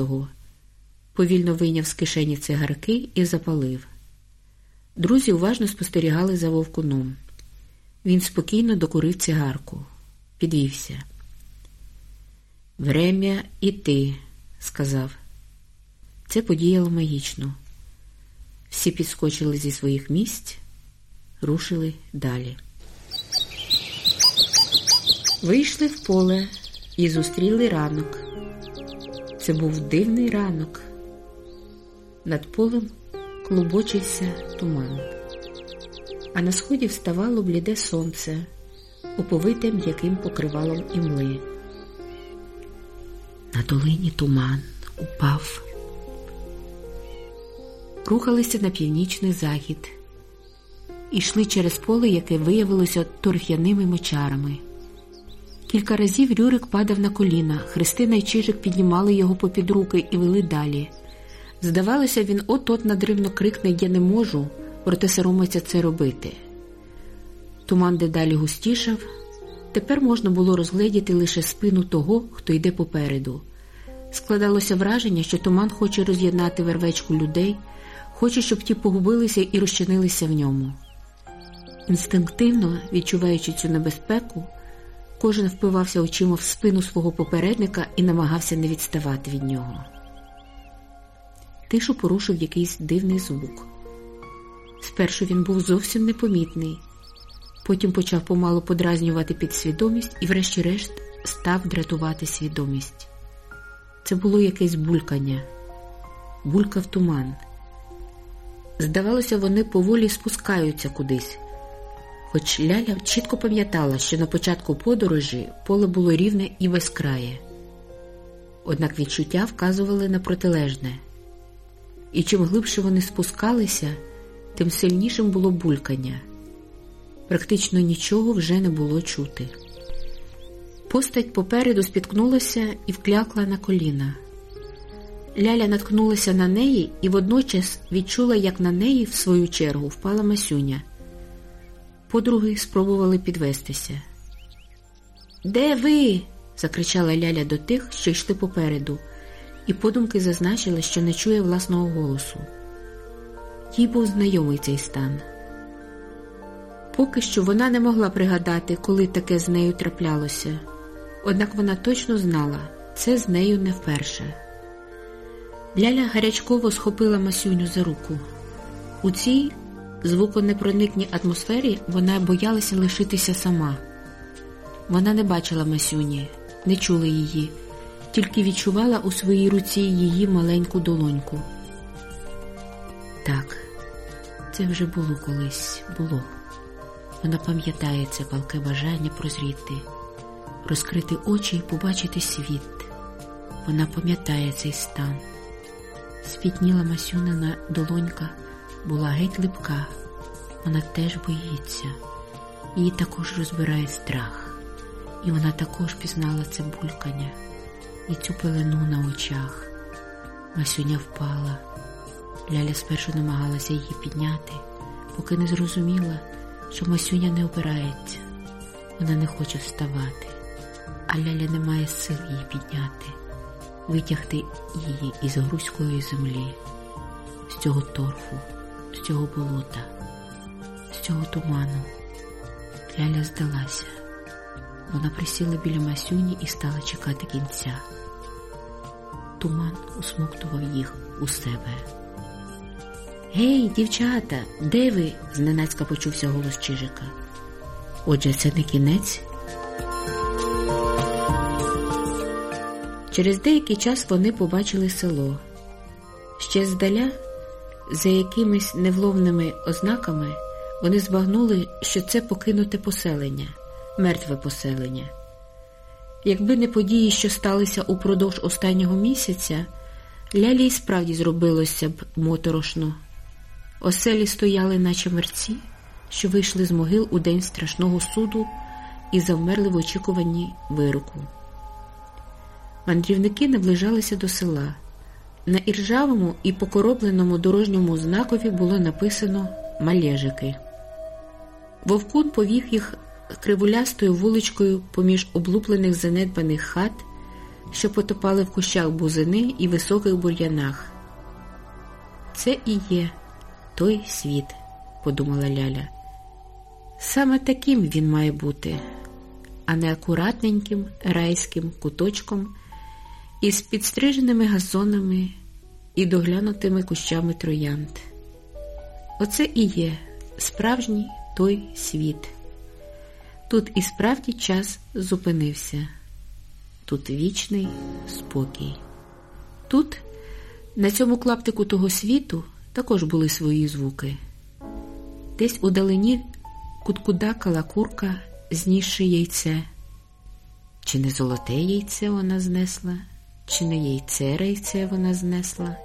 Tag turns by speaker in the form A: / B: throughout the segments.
A: його, повільно вийняв з кишені цигарки і запалив. Друзі уважно спостерігали за вовкуном. Він спокійно докурив цигарку, підвівся. Врем'я іти, сказав. Це подіяло магічно. Всі підскочили зі своїх місць, рушили далі. Вийшли в поле і зустріли ранок. Це був дивний ранок. Над полем клубочився туман, а на сході вставало бліде сонце, оповите м'яким покривалом імли. На долині туман упав. Рухалися на північний захід, ішли через поле, яке виявилося торф'яними мочарами. Кілька разів Рюрик падав на коліна, Христина й Чижик піднімали його попід руки і вели далі. Здавалося, він от-от надривно крикне Я не можу, проте соромиться це робити. Туман дедалі густішав. Тепер можна було розгледіти лише спину того, хто йде попереду. Складалося враження, що туман хоче роз'єднати вервечку людей, хоче, щоб ті погубилися і розчинилися в ньому. Інстинктивно, відчуваючи цю небезпеку, кожен впивався очима в спину свого попередника і намагався не відставати від нього. Тишу порушив якийсь дивний звук. Спершу він був зовсім непомітний, потім почав помалу подразнювати підсвідомість і, врешті-решт, став дратувати свідомість. Це було якесь булькання, булькав туман. Здавалося, вони поволі спускаються кудись, хоч Ляля чітко пам'ятала, що на початку подорожі поле було рівне і безкрає. Однак відчуття вказували на протилежне, і чим глибше вони спускалися, тим сильнішим було булькання. Практично нічого вже не було чути. Постать попереду спіткнулася і вклякла на коліна. Ляля наткнулася на неї і водночас відчула, як на неї, в свою чергу, впала Масюня. Подруги спробували підвестися. Де ви? закричала Ляля до тих, що йшли попереду, і подумки зазначили, що не чує власного голосу. Їй був знайомий цей стан. Поки що вона не могла пригадати, коли таке з нею траплялося, однак вона точно знала, це з нею не вперше. Ляля гарячково схопила Масюню за руку. У цій звуконепроникній атмосфері вона боялася лишитися сама. Вона не бачила Масюні, не чула її, тільки відчувала у своїй руці її маленьку долоньку. Так, це вже було колись, було. Вона пам'ятає це палке бажання прозріти, розкрити очі і побачити світ. Вона пам'ятає цей стан. Спітніла Масюнина долонька була геть липка. Вона теж боїться, її також розбирає страх, і вона також пізнала це булькання і цю пелену на очах. Масюня впала. Ляля спершу намагалася її підняти, поки не зрозуміла, що Масюня не опирається, вона не хоче вставати, а Ляля не має сил її підняти витягти її із грузької землі, з цього торфу, з цього болота, з цього туману. Ляля здалася. Вона присіла біля Масюні і стала чекати кінця. Туман усмоктував їх у себе. Гей, дівчата, де ви? зненацька почувся голос Чижика. Отже, це не кінець. Через деякий час вони побачили село. Ще здаля, за якимись невловними ознаками, вони збагнули, що це покинуте поселення, мертве поселення. Якби не події, що сталися упродовж останнього місяця, лялі й справді зробилося б моторошно. Оселі стояли, наче мерці, що вийшли з могил у день страшного суду і завмерли в очікуванні вироку. Мандрівники наближалися до села. На іржавому і покоробленому дорожньому знакові було написано Малєжики. Вовкун повів їх кривулястою вуличкою поміж облуплених занедбаних хат що потопали в кущах бузини і високих бур'янах. Це і є той світ, подумала Ляля. Саме таким він має бути, а не акуратненьким райським куточком із підстриженими газонами і доглянутими кущами троянд. Оце і є справжній той світ. Тут і справді час зупинився, тут вічний спокій. Тут, на цьому клаптику того світу, також були свої звуки. Десь у далині куткудакала курка, знісши яйце. Чи не золоте яйце вона знесла, чи не яйце рейце вона знесла.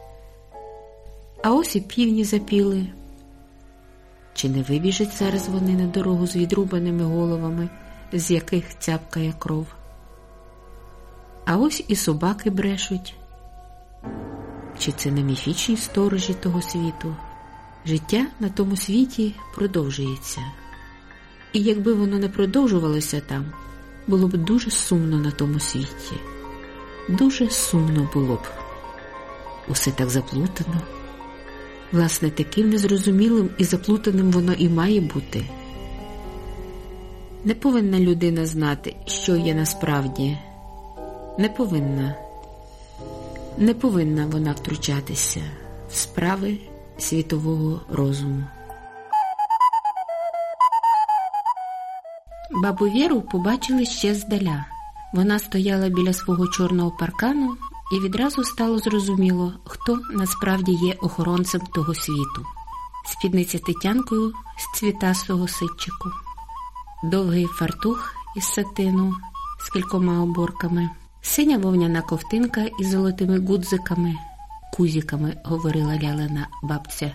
A: А ось і півні запіли. Чи не вибіжать зараз вони на дорогу з відрубаними головами, з яких цяпкає кров? А ось і собаки брешуть. Чи це не міфічні сторожі того світу? Життя на тому світі продовжується. І якби воно не продовжувалося там, було б дуже сумно на тому світі. Дуже сумно було б. Усе так заплутано. Власне, таким незрозумілим і заплутаним воно і має бути. Не повинна людина знати, що є насправді. Не повинна. Не повинна вона втручатися в справи світового розуму. Бабу Віру побачили ще здаля. Вона стояла біля свого чорного паркану, і відразу стало зрозуміло, хто насправді є охоронцем того світу. Спідниця Тетянкою з цвітасого ситчику, довгий фартух із сатину з кількома оборками, синя вовняна ковтинка із золотими гудзиками, кузіками, говорила лялина бабця,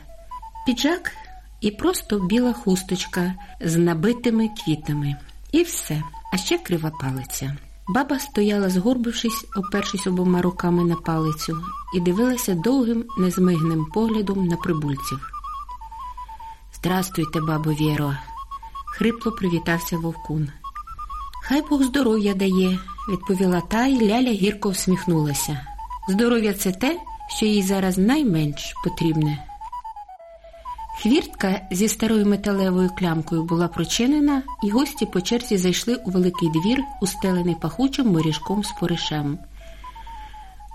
A: піджак і просто біла хусточка з набитими квітами. І все, а ще крива палиця. Баба стояла, згорбившись, опершись обома руками на палицю, і дивилася довгим, незмигним поглядом на прибульців. Здрастуйте, бабо Вєро, хрипло привітався вовкун. Хай Бог здоров'я дає, відповіла та й Ляля гірко всміхнулася. Здоров'я це те, що їй зараз найменш потрібне. Хвіртка зі старою металевою клямкою була прочинена, і гості по черзі зайшли у великий двір, устелений пахучим моріжком з поришем.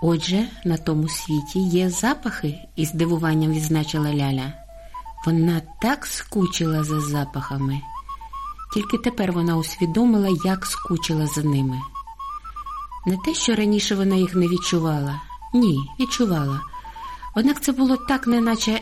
A: Отже, на тому світі є запахи, із здивуванням відзначила Ляля. Вона так скучила за запахами, тільки тепер вона усвідомила, як скучила за ними. Не те, що раніше вона їх не відчувала, ні, відчувала. Однак це було так, неначе